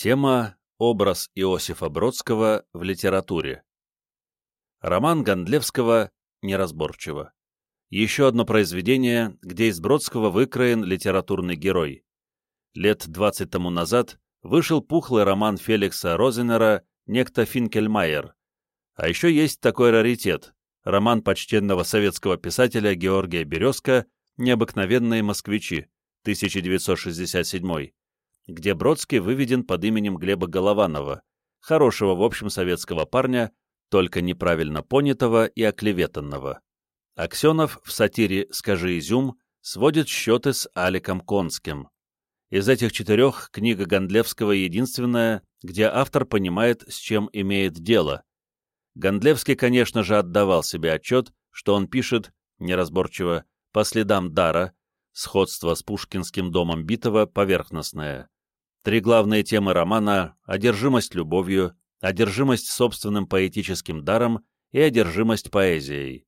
Тема «Образ Иосифа Бродского в литературе». Роман Гондлевского неразборчиво. Еще одно произведение, где из Бродского выкроен литературный герой. Лет 20 тому назад вышел пухлый роман Феликса Розенера «Некто Финкельмайер». А еще есть такой раритет – роман почтенного советского писателя Георгия Березка «Необыкновенные москвичи» 1967 где Бродский выведен под именем Глеба Голованова, хорошего в общем советского парня, только неправильно понятого и оклеветанного. Аксенов в сатире «Скажи, изюм» сводит счеты с Аликом Конским. Из этих четырех книга Гондлевского единственная, где автор понимает, с чем имеет дело. Гондлевский, конечно же, отдавал себе отчет, что он пишет, неразборчиво, по следам дара, сходство с пушкинским домом Битова поверхностное. Три главные темы романа — одержимость любовью, одержимость собственным поэтическим даром и одержимость поэзией.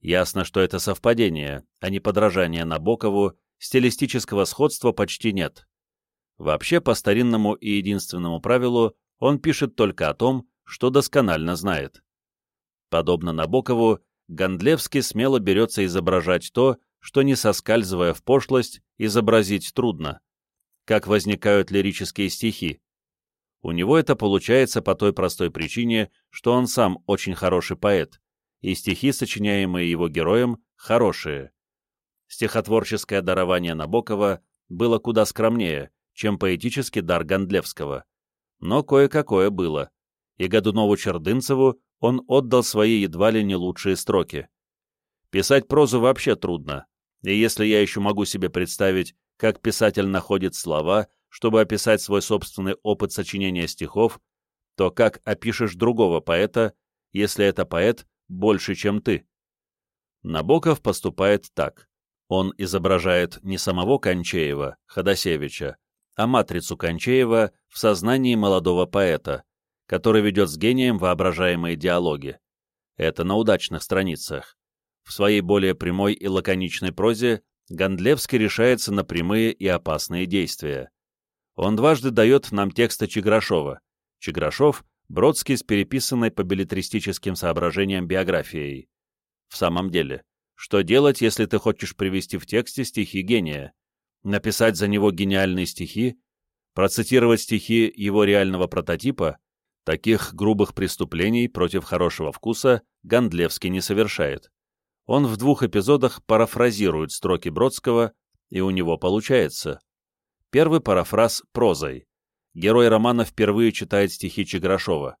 Ясно, что это совпадение, а не подражание Набокову, стилистического сходства почти нет. Вообще, по старинному и единственному правилу, он пишет только о том, что досконально знает. Подобно Набокову, Гондлевский смело берется изображать то, что, не соскальзывая в пошлость, изобразить трудно как возникают лирические стихи. У него это получается по той простой причине, что он сам очень хороший поэт, и стихи, сочиняемые его героем, хорошие. Стихотворческое дарование Набокова было куда скромнее, чем поэтический дар Гондлевского. Но кое-какое было, и Годунову-Чердынцеву он отдал свои едва ли не лучшие строки. Писать прозу вообще трудно, и если я еще могу себе представить, как писатель находит слова, чтобы описать свой собственный опыт сочинения стихов, то как опишешь другого поэта, если это поэт больше, чем ты? Набоков поступает так. Он изображает не самого Кончеева, Ходосевича, а матрицу Кончеева в сознании молодого поэта, который ведет с гением воображаемые диалоги. Это на удачных страницах. В своей более прямой и лаконичной прозе Гондлевский решается на прямые и опасные действия. Он дважды дает нам тексты Чеграшова. Чеграшов — Бродский с переписанной по билетристическим соображениям биографией. В самом деле, что делать, если ты хочешь привести в тексте стихи гения? Написать за него гениальные стихи? Процитировать стихи его реального прототипа? Таких грубых преступлений против хорошего вкуса Гондлевский не совершает он в двух эпизодах парафразирует строки Бродского, и у него получается. Первый парафраз прозой. Герой романа впервые читает стихи Чеграшова.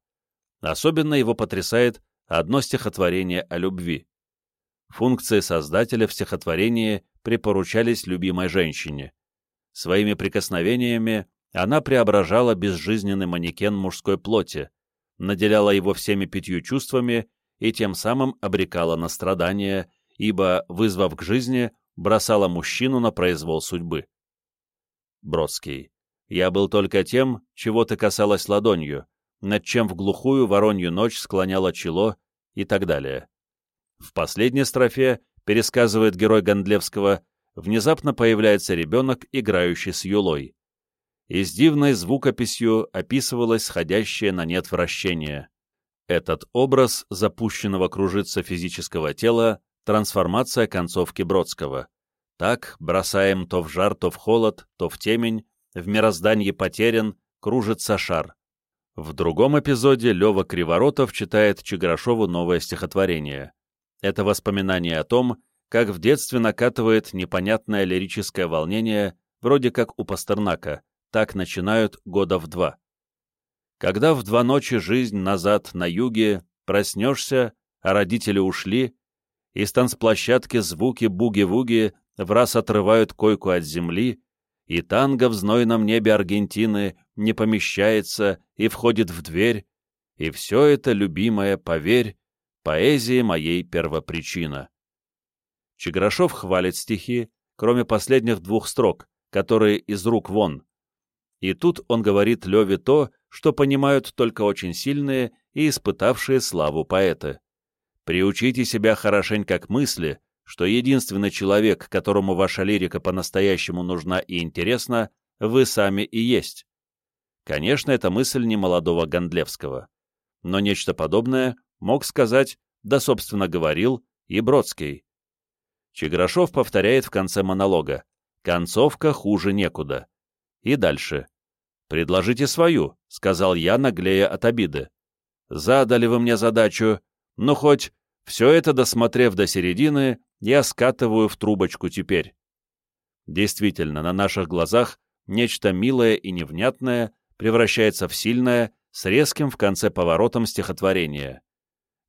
Особенно его потрясает одно стихотворение о любви. Функции создателя в стихотворении припоручались любимой женщине. Своими прикосновениями она преображала безжизненный манекен мужской плоти, наделяла его всеми пятью чувствами и тем самым обрекала на страдания, ибо, вызвав к жизни, бросала мужчину на произвол судьбы. Бродский. Я был только тем, чего ты касалась ладонью, над чем в глухую воронью ночь склоняло чело и так далее. В последней строфе, пересказывает герой Гондлевского, внезапно появляется ребенок, играющий с юлой. И с дивной звукописью описывалось сходящее на нет вращение. Этот образ запущенного кружиться физического тела — трансформация концовки Бродского. Так бросаем то в жар, то в холод, то в темень, в мирозданье потерян, кружится шар. В другом эпизоде Лева Криворотов читает Чеграшову новое стихотворение. Это воспоминание о том, как в детстве накатывает непонятное лирическое волнение, вроде как у Пастернака, так начинают года в два. Когда в два ночи жизнь назад на юге проснешься, а родители ушли, и с танцплощадки звуки буги-вуги в раз отрывают койку от земли, и танго в знойном небе Аргентины не помещается и входит в дверь, и все это, любимая, поверь, поэзии моей первопричина. Чеграшов хвалит стихи, кроме последних двух строк, которые из рук вон. И тут он говорит Леве то, что понимают только очень сильные и испытавшие славу поэты. Приучите себя хорошенько к мысли, что единственный человек, которому ваша лирика по-настоящему нужна и интересна, вы сами и есть. Конечно, это мысль не молодого Гондлевского. Но нечто подобное мог сказать, да, собственно, говорил, и Бродский. Чеграшов повторяет в конце монолога «Концовка хуже некуда». И дальше. «Предложите свою», — сказал я, наглея от обиды. «Задали вы мне задачу, но хоть все это, досмотрев до середины, я скатываю в трубочку теперь». Действительно, на наших глазах нечто милое и невнятное превращается в сильное, с резким в конце поворотом стихотворения.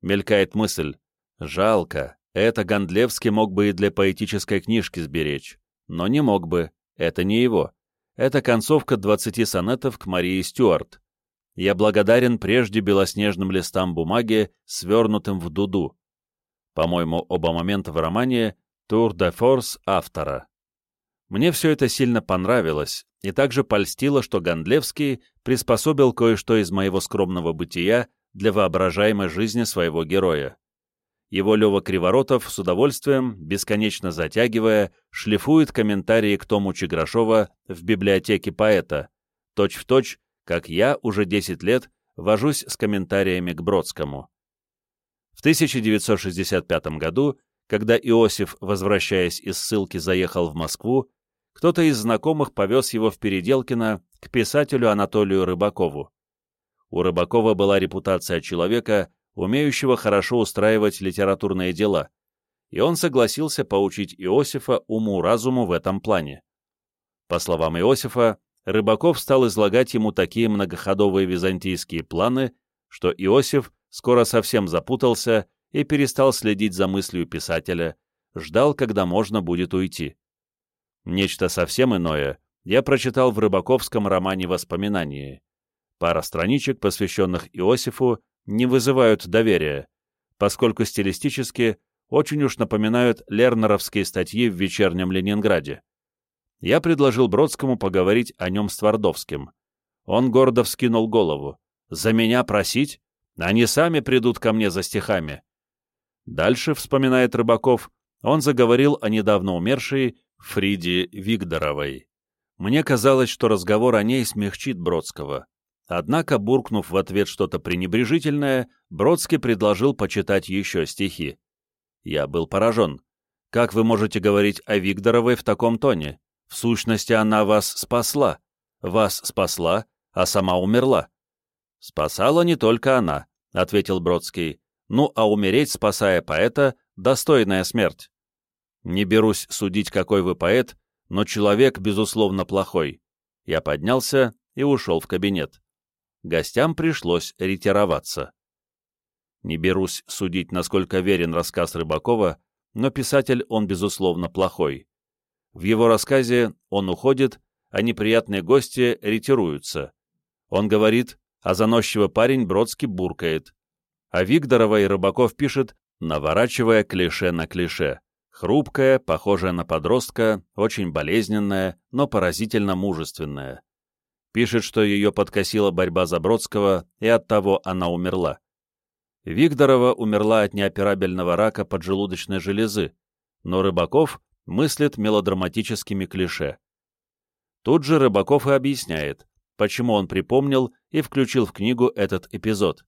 Мелькает мысль «Жалко, это Гондлевский мог бы и для поэтической книжки сберечь, но не мог бы, это не его. Это концовка 20 сонетов к Марии Стюарт. Я благодарен прежде белоснежным листам бумаги, свернутым в дуду. По-моему, оба момента в романе «Тур де форс» автора. Мне все это сильно понравилось, и также польстило, что Гондлевский приспособил кое-что из моего скромного бытия для воображаемой жизни своего героя. Его Лева Криворотов с удовольствием, бесконечно затягивая, шлифует комментарии к тому Чеграшова в библиотеке поэта, точь-в-точь, точь, как я уже 10 лет вожусь с комментариями к Бродскому. В 1965 году, когда Иосиф, возвращаясь из ссылки, заехал в Москву, кто-то из знакомых повез его в Переделкино к писателю Анатолию Рыбакову. У Рыбакова была репутация человека, умеющего хорошо устраивать литературные дела, и он согласился поучить Иосифа уму-разуму в этом плане. По словам Иосифа, Рыбаков стал излагать ему такие многоходовые византийские планы, что Иосиф скоро совсем запутался и перестал следить за мыслью писателя, ждал, когда можно будет уйти. Нечто совсем иное я прочитал в рыбаковском романе «Воспоминания». Пара страничек, посвященных Иосифу, не вызывают доверия, поскольку стилистически очень уж напоминают лернеровские статьи в «Вечернем Ленинграде». Я предложил Бродскому поговорить о нем с Твардовским. Он гордо вскинул голову. «За меня просить? Они сами придут ко мне за стихами». Дальше, вспоминает Рыбаков, он заговорил о недавно умершей Фриде Вигдоровой. Мне казалось, что разговор о ней смягчит Бродского. Однако, буркнув в ответ что-то пренебрежительное, Бродский предложил почитать еще стихи. Я был поражен. Как вы можете говорить о Вигдоровой в таком тоне? В сущности, она вас спасла. Вас спасла, а сама умерла. Спасала не только она, — ответил Бродский. Ну, а умереть, спасая поэта, — достойная смерть. Не берусь судить, какой вы поэт, но человек, безусловно, плохой. Я поднялся и ушел в кабинет. Гостям пришлось ретироваться. Не берусь судить, насколько верен рассказ Рыбакова, но писатель он, безусловно, плохой. В его рассказе он уходит, а неприятные гости ретируются. Он говорит, а заносчивый парень Бродский буркает. А Вигдорова и Рыбаков пишет, наворачивая клише на клише. Хрупкая, похожая на подростка, очень болезненная, но поразительно мужественная. Пишет, что ее подкосила борьба за Бродского, и оттого она умерла. Вигдорова умерла от неоперабельного рака поджелудочной железы, но Рыбаков мыслит мелодраматическими клише. Тут же Рыбаков и объясняет, почему он припомнил и включил в книгу этот эпизод.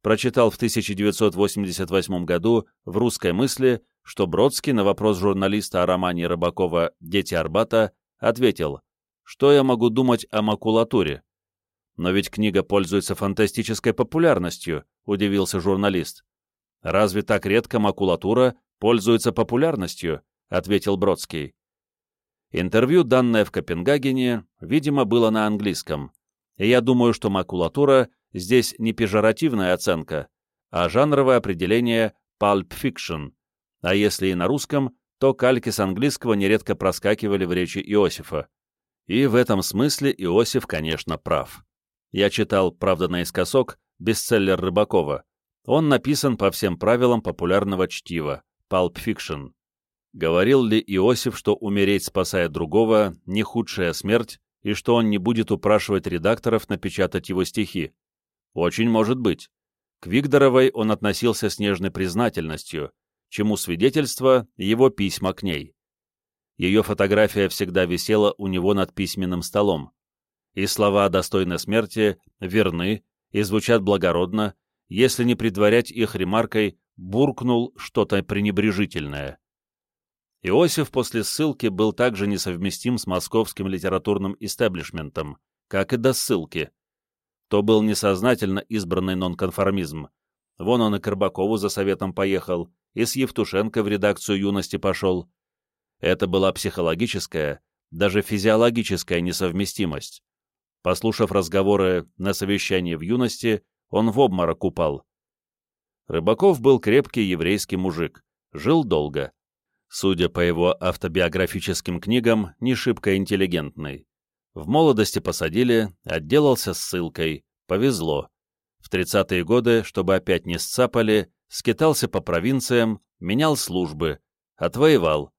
Прочитал в 1988 году в «Русской мысли» что Бродский на вопрос журналиста о романе Рыбакова «Дети Арбата» ответил, что я могу думать о макулатуре. Но ведь книга пользуется фантастической популярностью, удивился журналист. Разве так редко макулатура пользуется популярностью? ответил Бродский. Интервью, данное в Копенгагене, видимо, было на английском. И я думаю, что макулатура здесь не пежоративная оценка, а жанровое определение pulp fiction, а если и на русском, то кальки с английского нередко проскакивали в речи Иосифа. И в этом смысле Иосиф, конечно, прав. Я читал, правда, наискосок, бестселлер Рыбакова. Он написан по всем правилам популярного чтива, Pulp Fiction. Говорил ли Иосиф, что умереть, спасая другого, не худшая смерть, и что он не будет упрашивать редакторов напечатать его стихи? Очень может быть. К Вигдоровой он относился с нежной признательностью, чему свидетельство его письма к ней. Ее фотография всегда висела у него над письменным столом. и слова о достойной смерти верны и звучат благородно, если не предварять их ремаркой «буркнул что-то пренебрежительное». Иосиф после ссылки был также несовместим с московским литературным истеблишментом, как и до ссылки. То был несознательно избранный нонконформизм. Вон он и к Рыбакову за советом поехал, и с Евтушенко в редакцию «Юности» пошел. Это была психологическая, даже физиологическая несовместимость. Послушав разговоры на совещании в юности, он в обморок упал. Рыбаков был крепкий еврейский мужик, жил долго. Судя по его автобиографическим книгам, не шибко интеллигентный. В молодости посадили, отделался ссылкой, повезло. В 30-е годы, чтобы опять не сцапали, скитался по провинциям, менял службы, отвоевал.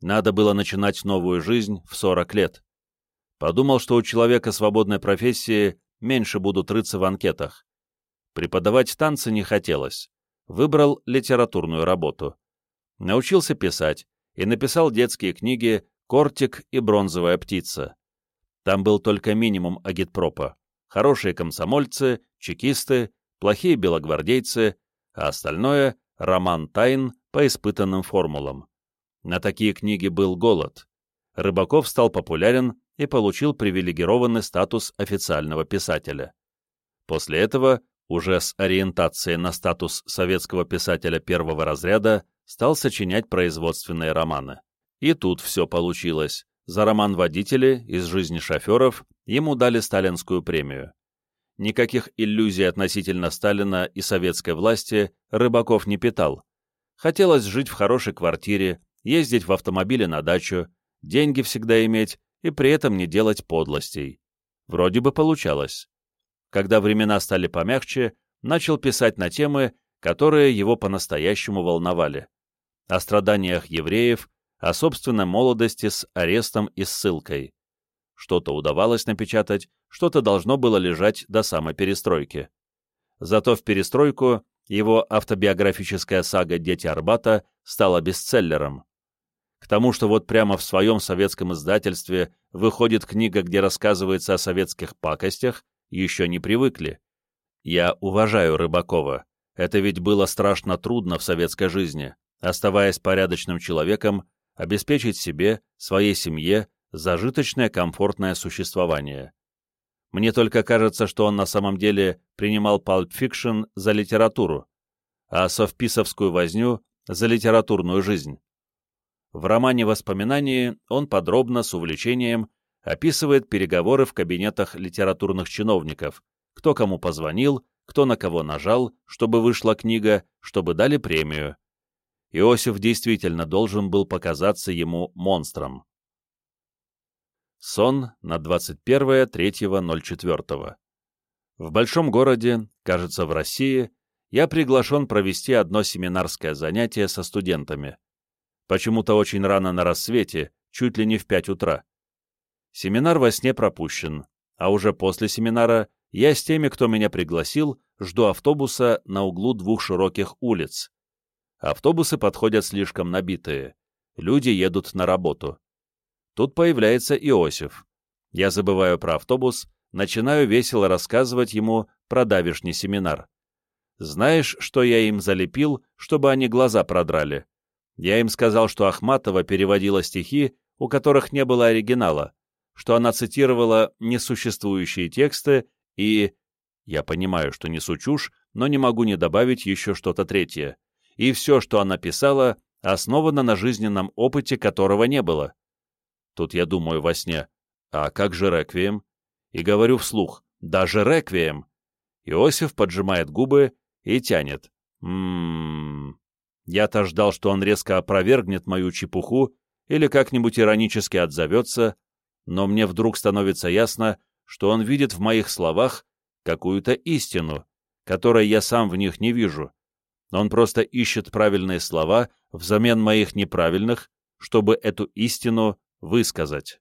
Надо было начинать новую жизнь в 40 лет. Подумал, что у человека свободной профессии меньше будут рыться в анкетах. Преподавать танцы не хотелось. Выбрал литературную работу. Научился писать и написал детские книги «Кортик» и «Бронзовая птица». Там был только минимум агитпропа. Хорошие комсомольцы, чекисты, плохие белогвардейцы, а остальное — роман тайн по испытанным формулам. На такие книги был голод. Рыбаков стал популярен и получил привилегированный статус официального писателя. После этого, уже с ориентацией на статус советского писателя первого разряда, стал сочинять производственные романы. И тут все получилось. За роман «Водители» из жизни шоферов ему дали сталинскую премию. Никаких иллюзий относительно Сталина и советской власти Рыбаков не питал. Хотелось жить в хорошей квартире, ездить в автомобиле на дачу, деньги всегда иметь и при этом не делать подлостей. Вроде бы получалось. Когда времена стали помягче, начал писать на темы, которые его по-настоящему волновали. О страданиях евреев, о собственной молодости с арестом и ссылкой. Что-то удавалось напечатать, что-то должно было лежать до самой перестройки. Зато в перестройку его автобиографическая сага «Дети Арбата» стала бестселлером. Тому, что вот прямо в своем советском издательстве выходит книга, где рассказывается о советских пакостях, еще не привыкли. Я уважаю Рыбакова. Это ведь было страшно трудно в советской жизни, оставаясь порядочным человеком, обеспечить себе, своей семье, зажиточное комфортное существование. Мне только кажется, что он на самом деле принимал Pulp Fiction за литературу, а совписовскую возню за литературную жизнь. В романе «Воспоминания» он подробно, с увлечением, описывает переговоры в кабинетах литературных чиновников, кто кому позвонил, кто на кого нажал, чтобы вышла книга, чтобы дали премию. Иосиф действительно должен был показаться ему монстром. Сон на 21.03.04. В большом городе, кажется, в России, я приглашен провести одно семинарское занятие со студентами почему-то очень рано на рассвете, чуть ли не в пять утра. Семинар во сне пропущен, а уже после семинара я с теми, кто меня пригласил, жду автобуса на углу двух широких улиц. Автобусы подходят слишком набитые. Люди едут на работу. Тут появляется Иосиф. Я забываю про автобус, начинаю весело рассказывать ему про давишний семинар. Знаешь, что я им залепил, чтобы они глаза продрали? Я им сказал, что Ахматова переводила стихи, у которых не было оригинала, что она цитировала несуществующие тексты и... Я понимаю, что несу чушь, но не могу не добавить еще что-то третье. И все, что она писала, основано на жизненном опыте, которого не было. Тут я думаю во сне, а как же реквием? И говорю вслух, даже реквием. Иосиф поджимает губы и тянет. Ммм... Я-то ждал, что он резко опровергнет мою чепуху или как-нибудь иронически отзовется, но мне вдруг становится ясно, что он видит в моих словах какую-то истину, которой я сам в них не вижу. Он просто ищет правильные слова взамен моих неправильных, чтобы эту истину высказать.